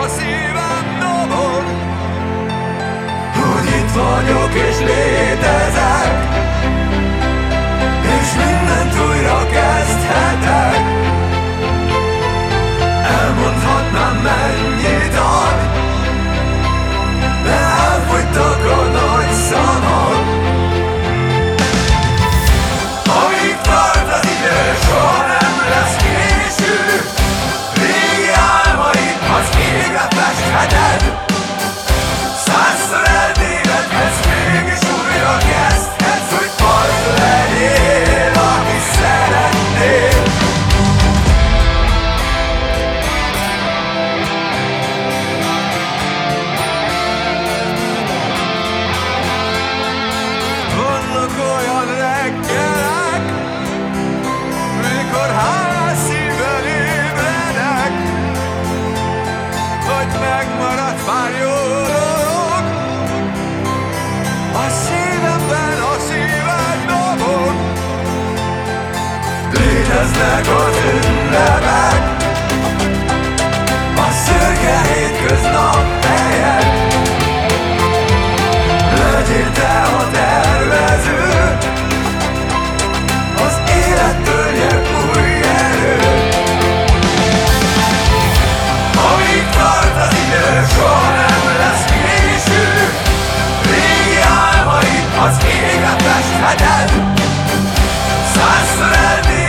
sozinho. Az éles fedel Százszor elnézést